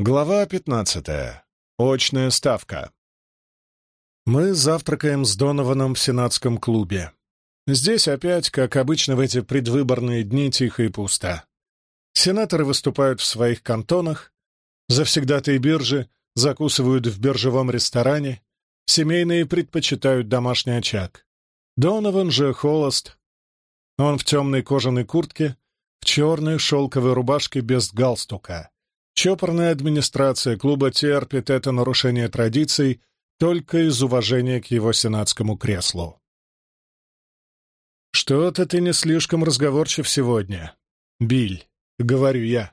Глава 15. Очная ставка. Мы завтракаем с Донованом в сенатском клубе. Здесь опять, как обычно в эти предвыборные дни, тихо и пусто. Сенаторы выступают в своих кантонах, завсегдатые биржи закусывают в биржевом ресторане, семейные предпочитают домашний очаг. Донован же холост. Он в темной кожаной куртке, в черной шелковой рубашке без галстука Чопорная администрация клуба терпит это нарушение традиций только из уважения к его сенатскому креслу. «Что-то ты не слишком разговорчив сегодня, Биль», — говорю я.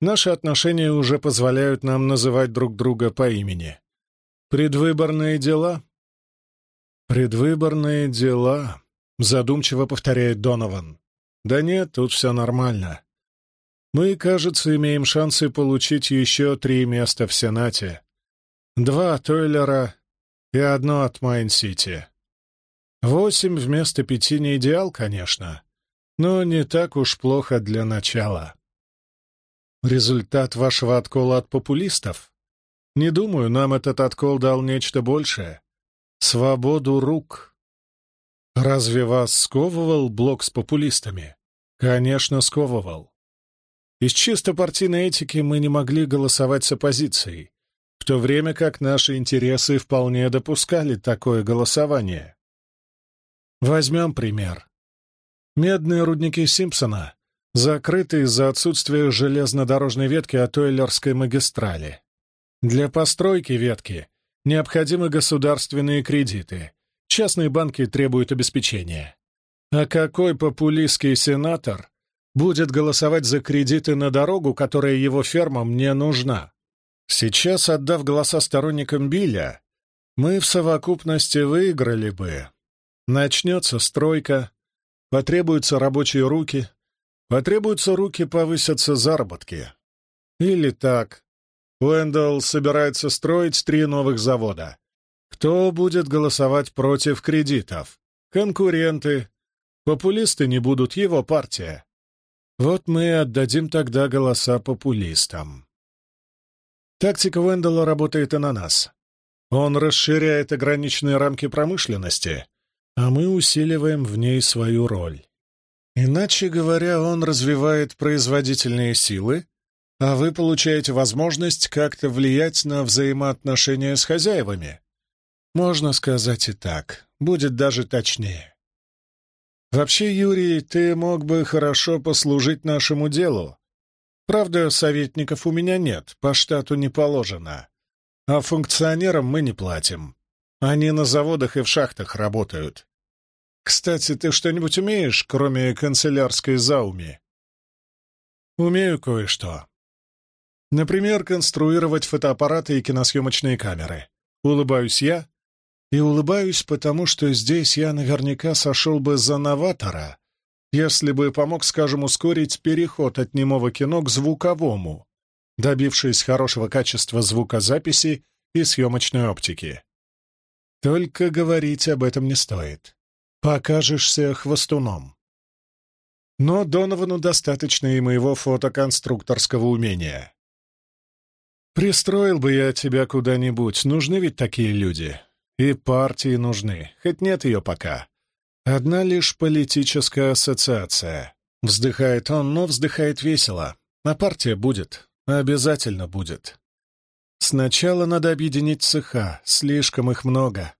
Наши отношения уже позволяют нам называть друг друга по имени. «Предвыборные дела?» «Предвыборные дела», — задумчиво повторяет Донован. «Да нет, тут все нормально. Мы, кажется, имеем шансы получить еще три места в Сенате. Два от Ойлера и одно от Майн-Сити. Восемь вместо пяти не идеал, конечно, но не так уж плохо для начала. Результат вашего откола от популистов? Не думаю, нам этот откол дал нечто большее. Свободу рук. Разве вас сковывал блок с популистами? Конечно, сковывал. Из чисто партийной этики мы не могли голосовать с оппозицией, в то время как наши интересы вполне допускали такое голосование. Возьмем пример. Медные рудники Симпсона закрыты из-за отсутствия железнодорожной ветки от Ойлерской магистрали. Для постройки ветки необходимы государственные кредиты. Частные банки требуют обеспечения. А какой популистский сенатор будет голосовать за кредиты на дорогу, которая его фермам не нужна. Сейчас, отдав голоса сторонникам Билля, мы в совокупности выиграли бы. Начнется стройка, потребуются рабочие руки, потребуются руки, повысятся заработки. Или так. Уэндалл собирается строить три новых завода. Кто будет голосовать против кредитов? Конкуренты. Популисты не будут, его партия. Вот мы и отдадим тогда голоса популистам. Тактика Вендела работает и на нас. Он расширяет ограниченные рамки промышленности, а мы усиливаем в ней свою роль. Иначе говоря, он развивает производительные силы, а вы получаете возможность как-то влиять на взаимоотношения с хозяевами. Можно сказать и так, будет даже точнее. Вообще, Юрий, ты мог бы хорошо послужить нашему делу. Правда, советников у меня нет, по штату не положено. А функционерам мы не платим. Они на заводах и в шахтах работают. Кстати, ты что-нибудь умеешь, кроме канцелярской зауми? Умею кое-что. Например, конструировать фотоаппараты и киносъемочные камеры. Улыбаюсь я, и улыбаюсь, потому что здесь я наверняка сошел бы за новатора, если бы помог, скажем, ускорить переход от немого кино к звуковому, добившись хорошего качества звукозаписи и съемочной оптики. Только говорить об этом не стоит. Покажешься хвостуном. Но Доновану достаточно и моего фотоконструкторского умения. Пристроил бы я тебя куда-нибудь, нужны ведь такие люди. И партии нужны, хоть нет ее пока. Одна лишь политическая ассоциация. Вздыхает он, но вздыхает весело. А партия будет, обязательно будет. Сначала надо объединить цеха, слишком их много.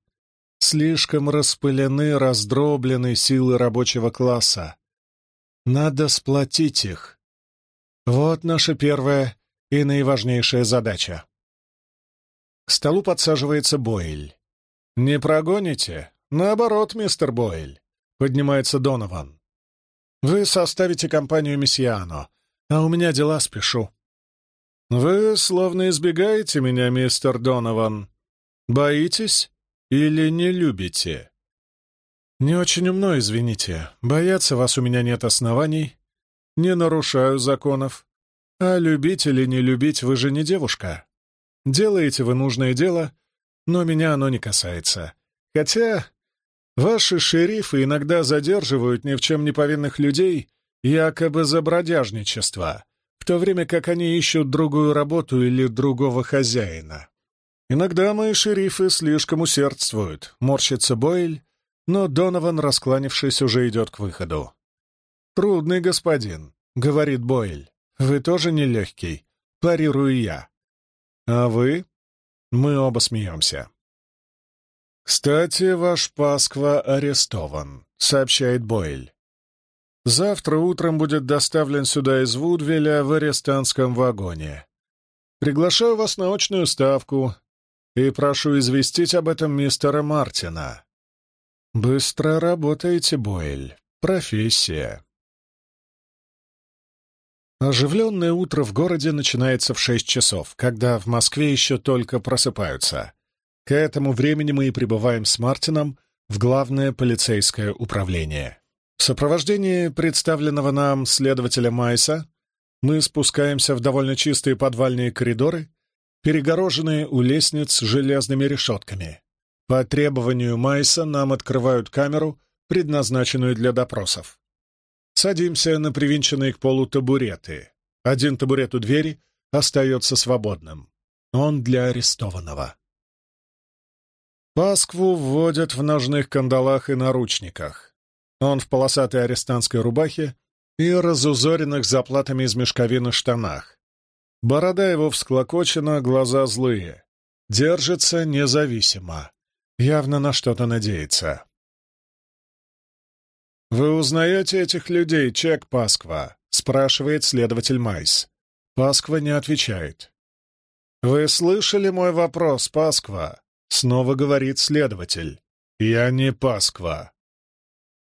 Слишком распылены, раздроблены силы рабочего класса. Надо сплотить их. Вот наша первая и наиважнейшая задача. К столу подсаживается Бойль. «Не прогоните? Наоборот, мистер Бойль», — поднимается Донован. «Вы составите компанию Мессиано, а у меня дела спешу». «Вы словно избегаете меня, мистер Донован. Боитесь или не любите?» «Не очень умно, извините. Бояться вас у меня нет оснований. Не нарушаю законов. А любить или не любить вы же не девушка. Делаете вы нужное дело, но меня оно не касается. Хотя ваши шерифы иногда задерживают ни в чем не повинных людей якобы за бродяжничество, в то время как они ищут другую работу или другого хозяина. Иногда мои шерифы слишком усердствуют, морщится Бойль, но Донован, раскланившись, уже идет к выходу. «Трудный господин», — говорит Бойль. «Вы тоже нелегкий», — парирую я. «А вы?» Мы оба смеемся. «Кстати, ваш Пасква арестован», — сообщает Бойль. «Завтра утром будет доставлен сюда из Вудвеля в арестантском вагоне. Приглашаю вас на очную ставку и прошу известить об этом мистера Мартина. Быстро работаете, Бойль. Профессия». Оживленное утро в городе начинается в шесть часов, когда в Москве еще только просыпаются. К этому времени мы и прибываем с Мартином в главное полицейское управление. В сопровождении представленного нам следователя Майса мы спускаемся в довольно чистые подвальные коридоры, перегороженные у лестниц железными решетками. По требованию Майса нам открывают камеру, предназначенную для допросов. Садимся на привинченные к полу табуреты. Один табурет у двери остается свободным. Он для арестованного. Паскву вводят в ножных кандалах и наручниках. Он в полосатой арестантской рубахе и разузоренных заплатами из мешковины штанах. Борода его всклокочена, глаза злые. Держится независимо. Явно на что-то надеется. «Вы узнаете этих людей, Чек Пасква?» — спрашивает следователь Майс. Пасква не отвечает. «Вы слышали мой вопрос, Пасква?» — снова говорит следователь. «Я не Пасква».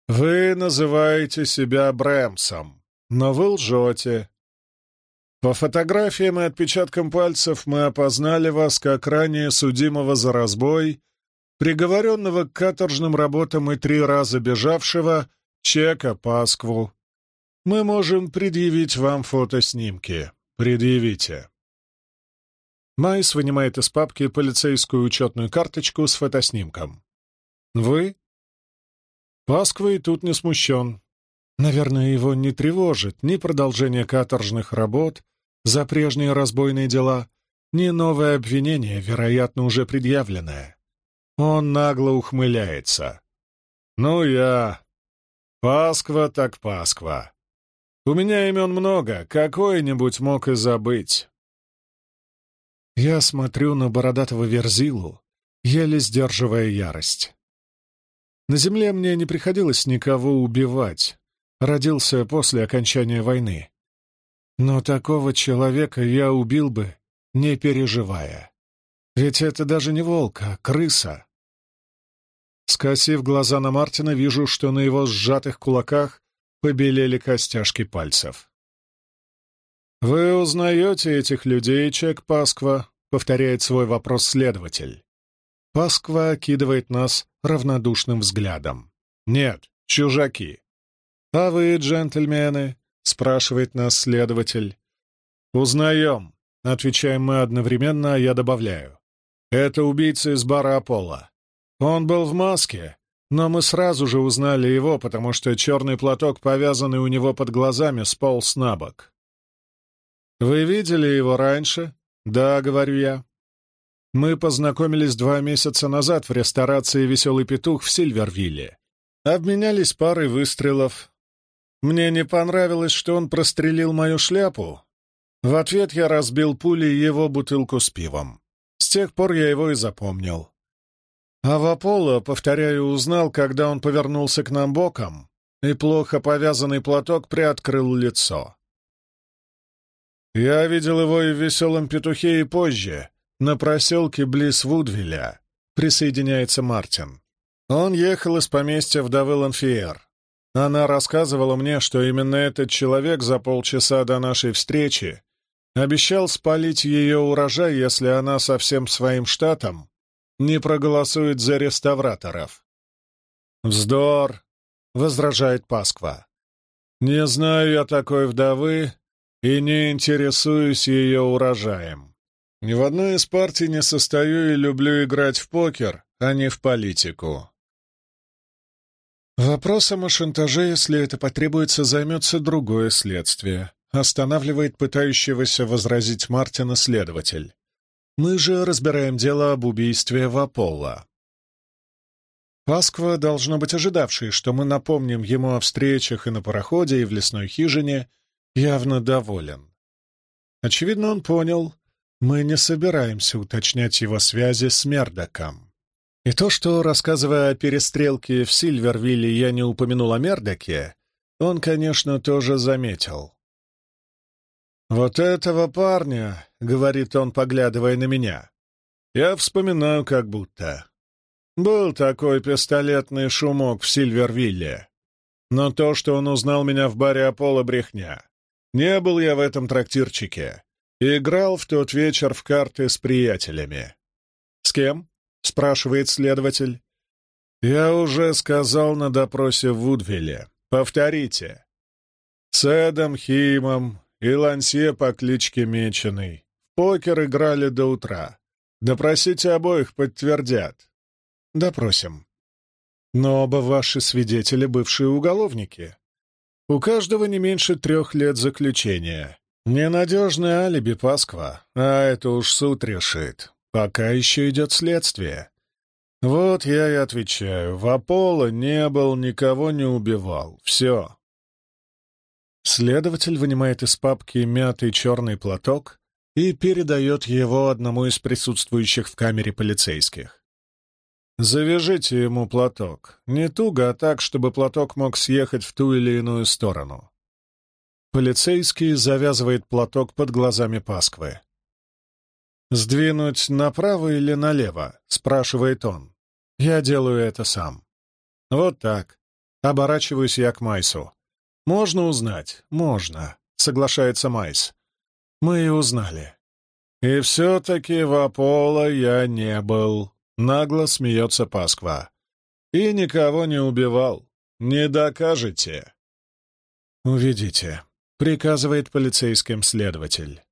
«Вы называете себя Брэмсом, но вы лжете. По фотографиям и отпечаткам пальцев мы опознали вас как ранее судимого за разбой, приговоренного к каторжным работам и три раза бежавшего чека Паскву. Мы можем предъявить вам фотоснимки. Предъявите. Майс вынимает из папки полицейскую учетную карточку с фотоснимком. Вы? Пасква и тут не смущен. Наверное, его не тревожит ни продолжение каторжных работ за прежние разбойные дела, ни новое обвинение, вероятно, уже предъявленное. Он нагло ухмыляется. «Ну, я Пасква так Пасква. У меня имен много, какой-нибудь мог и забыть. Я смотрю на бородатого Верзилу, еле сдерживая ярость. На земле мне не приходилось никого убивать. Родился после окончания войны. Но такого человека я убил бы, не переживая. Ведь это даже не волк, а крыса. Скосив глаза на Мартина, вижу, что на его сжатых кулаках побелели костяшки пальцев. «Вы узнаете этих людей, Чек Пасква?» — повторяет свой вопрос следователь. Пасква окидывает нас равнодушным взглядом. «Нет, чужаки». «А вы, джентльмены?» — спрашивает нас следователь. «Узнаем», — отвечаем мы одновременно, а я добавляю. «Это убийца из бара Аполло. Он был в маске, но мы сразу же узнали его, потому что черный платок, повязанный у него под глазами, сполз на бок. «Вы видели его раньше?» «Да», — говорю я. Мы познакомились два месяца назад в ресторации «Веселый петух» в Сильвервилле. Обменялись парой выстрелов. Мне не понравилось, что он прострелил мою шляпу. В ответ я разбил пулей его бутылку с пивом. С тех пор я его и запомнил. А Ваполо, повторяю, узнал, когда он повернулся к нам боком, и плохо повязанный платок приоткрыл лицо. Я видел его и в «Веселом петухе» и позже, на проселке близ Вудвилля, присоединяется Мартин. Он ехал из поместья вдовы Ланфиер. Она рассказывала мне, что именно этот человек за полчаса до нашей встречи обещал спалить ее урожай, если она со всем своим штатом не проголосует за реставраторов. «Вздор!» — возражает Пасква. «Не знаю я такой вдовы и не интересуюсь ее урожаем. Ни в одной из партий не состою и люблю играть в покер, а не в политику». Вопросом о шантаже, если это потребуется, займется другое следствие, останавливает пытающегося возразить Мартина следователь. Мы же разбираем дело об убийстве Вапола. Пасква, должно быть ожидавший, что мы напомним ему о встречах и на пароходе, и в лесной хижине, явно доволен. Очевидно, он понял, мы не собираемся уточнять его связи с Мердоком. И то, что, рассказывая о перестрелке в Сильвервилле, я не упомянул о Мердоке, он, конечно, тоже заметил. «Вот этого парня», — говорит он, поглядывая на меня, — «я вспоминаю как будто. Был такой пистолетный шумок в Сильвервилле. Но то, что он узнал меня в баре Аполло, брехня. Не был я в этом трактирчике. Играл в тот вечер в карты с приятелями. «С кем?» — спрашивает следователь. «Я уже сказал на допросе в Вудвилле. Повторите. С Эдом Химом и Лансье по кличке Меченый. В покер играли до утра. Допросите обоих, подтвердят. Допросим. Но оба ваши свидетели — бывшие уголовники. У каждого не меньше трех лет заключения. Ненадежное алиби Пасква, а это уж суд решит. Пока еще идет следствие. Вот я и отвечаю. В Аполло не был, никого не убивал. Все. Следователь вынимает из папки мятый черный платок и передает его одному из присутствующих в камере полицейских. Завяжите ему платок. Не туго, а так, чтобы платок мог съехать в ту или иную сторону. Полицейский завязывает платок под глазами Пасквы. «Сдвинуть направо или налево?» — спрашивает он. «Я делаю это сам». «Вот так. Оборачиваюсь я к Майсу. Можно узнать?» «Можно», — соглашается Майс. «Мы и узнали». «И все-таки в Аполло я не был», Нагло смеется Пасква. И никого не убивал. Не докажете. Увидите, приказывает полицейским следователь.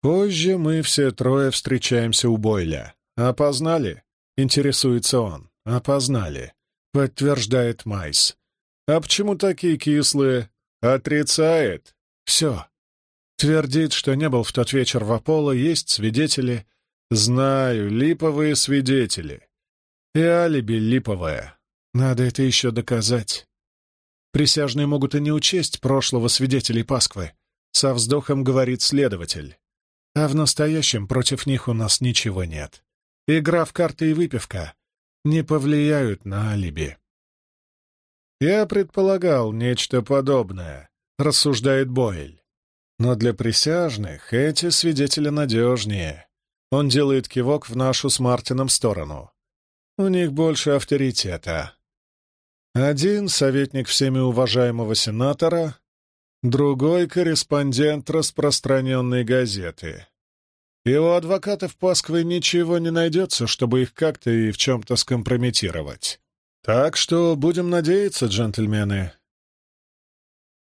Позже мы все трое встречаемся у Бойля. Опознали? Интересуется он. Опознали. Подтверждает Майс. А почему такие кислые? Отрицает. Все. Твердит, что не был в тот вечер в Аполло, есть свидетели, Знаю, липовые свидетели. И алиби липовое. Надо это еще доказать. Присяжные могут и не учесть прошлого свидетелей Пасквы. Со вздохом говорит следователь. А в настоящем против них у нас ничего нет. Игра в карты и выпивка не повлияют на алиби. «Я предполагал нечто подобное», — рассуждает Бойль. «Но для присяжных эти свидетели надежнее. Он делает кивок в нашу с Мартином сторону. У них больше авторитета. Один — советник всеми уважаемого сенатора, другой — корреспондент распространенной газеты. Его адвокатов Пасквы ничего не найдется, чтобы их как-то и в чем-то скомпрометировать. Так что будем надеяться, джентльмены.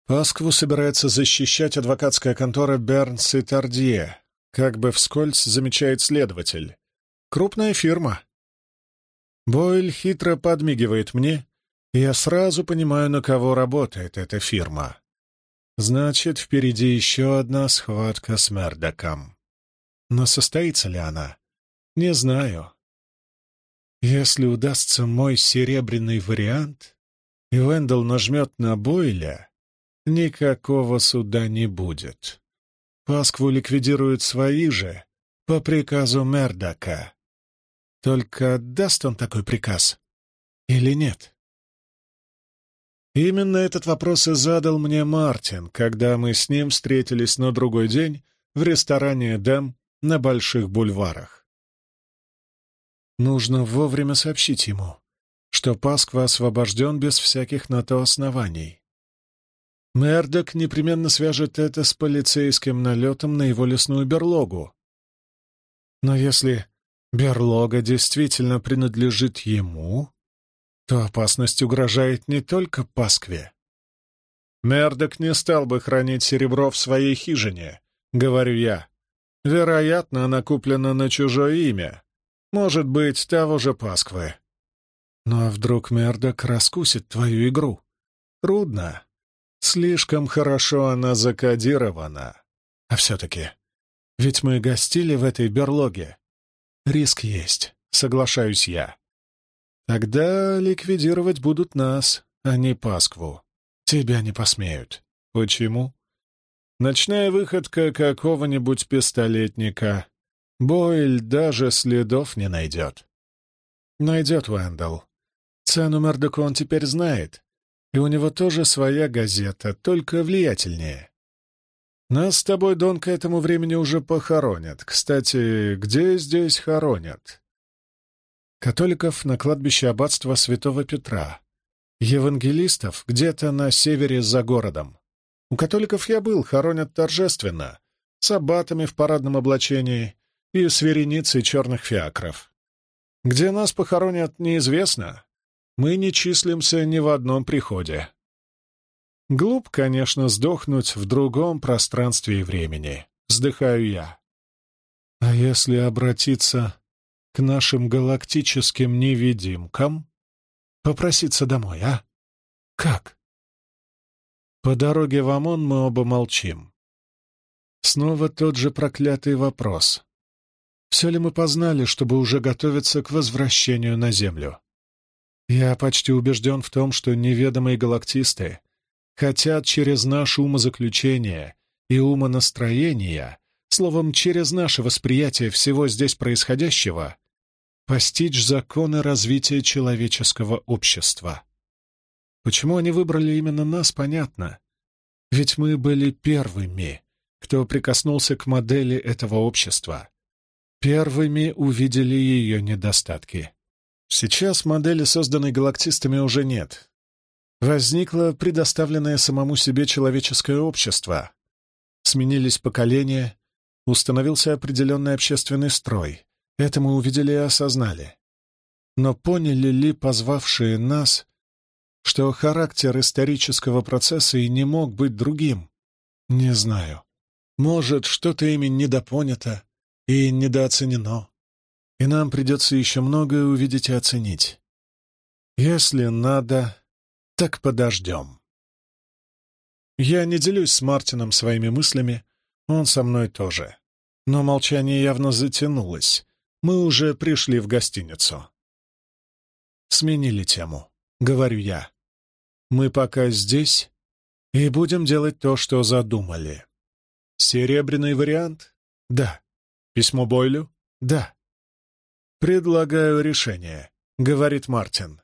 Паскву собирается защищать адвокатская контора Бернс и Тардье, как бы вскользь замечает следователь. Крупная фирма. Бойль хитро подмигивает мне, и я сразу понимаю, на кого работает эта фирма. Значит, впереди еще одна схватка с Мердоком. Но состоится ли она? Не знаю. Если удастся мой серебряный вариант, и Вендел нажмет на Бойля, никакого суда не будет. Паскву ликвидируют свои же, по приказу Мердака. Только даст он такой приказ или нет? Именно этот вопрос и задал мне Мартин, когда мы с ним встретились на другой день в ресторане «Дэм» на Больших бульварах. Нужно вовремя сообщить ему, что Пасква освобожден без всяких на то оснований. Мердок непременно свяжет это с полицейским налетом на его лесную берлогу. Но если берлога действительно принадлежит ему, то опасность угрожает не только Паскве. Мердок не стал бы хранить серебро в своей хижине, говорю я. Вероятно, она куплена на чужое имя. Может быть, того же Пасквы. Но вдруг Мердок раскусит твою игру? Трудно. Слишком хорошо она закодирована. А все-таки, ведь мы гостили в этой берлоге. Риск есть, соглашаюсь я. Тогда ликвидировать будут нас, а не Паскву. Тебя не посмеют. Почему? Ночная выходка какого-нибудь пистолетника. Бойль даже следов не найдет. Найдет Уэндалл. Цену Мердоку он теперь знает, и у него тоже своя газета, только влиятельнее. Нас с тобой, Дон, к этому времени уже похоронят. Кстати, где здесь хоронят? Католиков на кладбище аббатства святого Петра. Евангелистов где-то на севере за городом. У католиков я был, хоронят торжественно, с аббатами в парадном облачении и с вереницей черных фиакров. Где нас похоронят, неизвестно. Мы не числимся ни в одном приходе. Глуп, конечно, сдохнуть в другом пространстве и времени. Вздыхаю я. А если обратиться к нашим галактическим невидимкам? Попроситься домой, а? Как? По дороге в ОМОН мы оба молчим. Снова тот же проклятый вопрос. Все ли мы познали, чтобы уже готовиться к возвращению на Землю? Я почти убежден в том, что неведомые галактисты хотят через наше умозаключение и умонастроение, словом, через наше восприятие всего здесь происходящего, постичь законы развития человеческого общества. Почему они выбрали именно нас, понятно. Ведь мы были первыми, кто прикоснулся к модели этого общества. Первыми увидели ее недостатки. Сейчас модели, созданной галактистами, уже нет. Возникло предоставленное самому себе человеческое общество. Сменились поколения, установился определенный общественный строй. Это мы увидели и осознали. Но поняли ли позвавшие нас, что характер исторического процесса и не мог быть другим. Не знаю. Может, что-то ими недопонято и недооценено, и нам придется еще многое увидеть и оценить. Если надо, так подождем. Я не делюсь с Мартином своими мыслями, он со мной тоже. Но молчание явно затянулось. Мы уже пришли в гостиницу. Сменили тему, говорю я. Мы пока здесь и будем делать то, что задумали. Серебряный вариант? Да. Письмо Бойлю? Да. Предлагаю решение, говорит Мартин.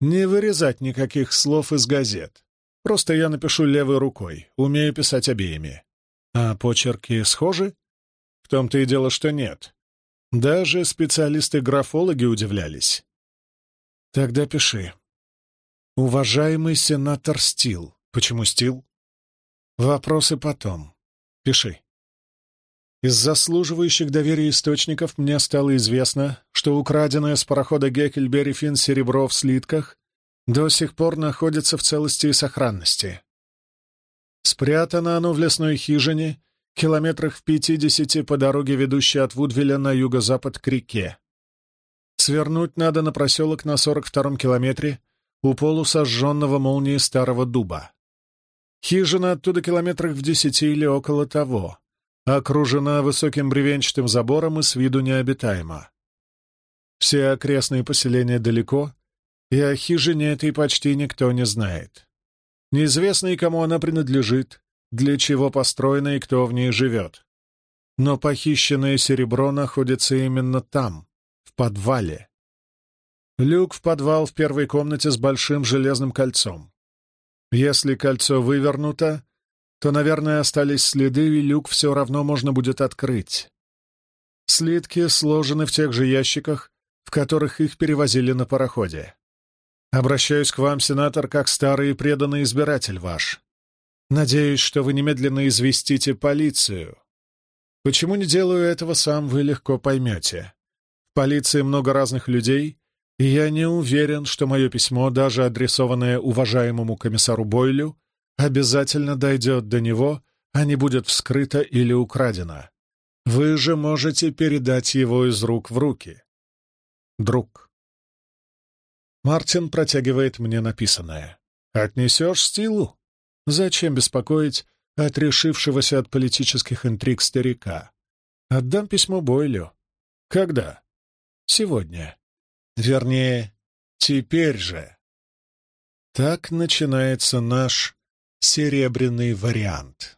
Не вырезать никаких слов из газет. Просто я напишу левой рукой, умею писать обеими. А почерки схожи? В том-то и дело, что нет. Даже специалисты-графологи удивлялись. Тогда пиши. Уважаемый сенатор Стил. Почему Стил? Вопросы потом. Пиши. Из заслуживающих доверия источников мне стало известно, что украденное с парохода Геккельбери Финн серебро в слитках до сих пор находится в целости и сохранности. Спрятано оно в лесной хижине, километрах в пятидесяти по дороге, ведущей от Вудвилля на юго-запад к реке. Свернуть надо на проселок на сорок втором километре, у полусожженного молнии старого дуба. Хижина оттуда километрах в десяти или около того, окружена высоким бревенчатым забором и с виду необитаема. Все окрестные поселения далеко, и о хижине этой почти никто не знает. Неизвестно и кому она принадлежит, для чего построена и кто в ней живет. Но похищенное серебро находится именно там, в подвале. Люк в подвал в первой комнате с большим железным кольцом. Если кольцо вывернуто, то, наверное, остались следы, и люк все равно можно будет открыть. Слитки сложены в тех же ящиках, в которых их перевозили на пароходе. Обращаюсь к вам, сенатор, как старый и преданный избиратель ваш. Надеюсь, что вы немедленно известите полицию. Почему не делаю этого сам, вы легко поймете. В полиции много разных людей, и я не уверен, что мое письмо, даже адресованное уважаемому комиссару Бойлю, обязательно дойдет до него, а не будет вскрыто или украдено. Вы же можете передать его из рук в руки. Друг. Мартин протягивает мне написанное. «Отнесешь стилу?» Зачем беспокоить отрешившегося от политических интриг старика? Отдам письмо Бойлю. Когда? Сегодня. Вернее, теперь же. Так начинается наш серебряный вариант.